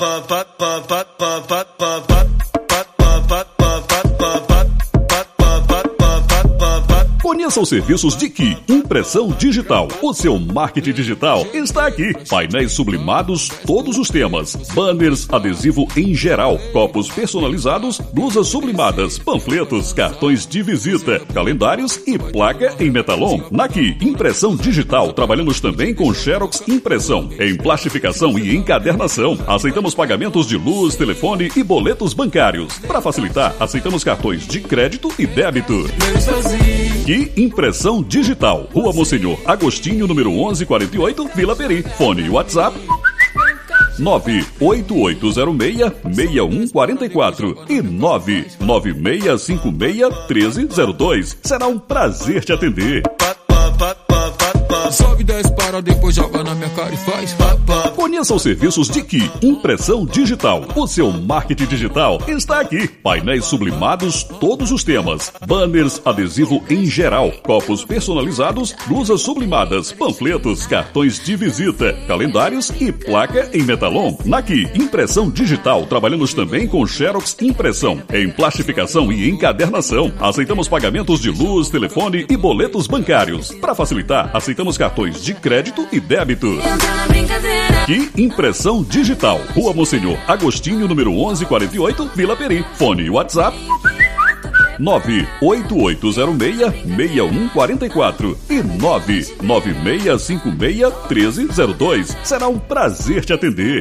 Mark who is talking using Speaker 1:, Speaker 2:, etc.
Speaker 1: but but but but but but but Conheça os serviços de Ki Impressão Digital. O seu marketing digital está aqui. Painéis sublimados, todos os temas. Banners, adesivo em geral. Copos personalizados, blusas sublimadas, panfletos, cartões de visita, calendários e placa em metalon. Na Ki Impressão Digital, trabalhamos também com Xerox Impressão, em plastificação e encadernação. Aceitamos pagamentos de luz, telefone e boletos bancários. Para facilitar, aceitamos cartões de crédito e débito. Impressão Digital. Rua Monsenhor Agostinho, número 1148, Vila Peri. Fone e WhatsApp 98806-6144 e 99656-1302. Será um prazer te atender.
Speaker 2: Sobe 10 para depois joga na minha cara e faz.
Speaker 1: Conheça os serviços de Ki Impressão Digital. O seu marketing digital está aqui. Painéis sublimados, todos os temas. Banners, adesivo em geral. Copos personalizados, blusas sublimadas, panfletos, cartões de visita, calendários e placa em metalon. Na Ki Impressão Digital, trabalhamos também com Xerox Impressão, em plastificação e encadernação. Aceitamos pagamentos de luz, telefone e boletos bancários. Para facilitar, aceitamos cartões de crédito e débito. Que Impressão Digital. Rua Monsenhor Agostinho, número 1148, Vila Peri. Fone e WhatsApp 98806-6144 e 99656-1302. Será um prazer te atender.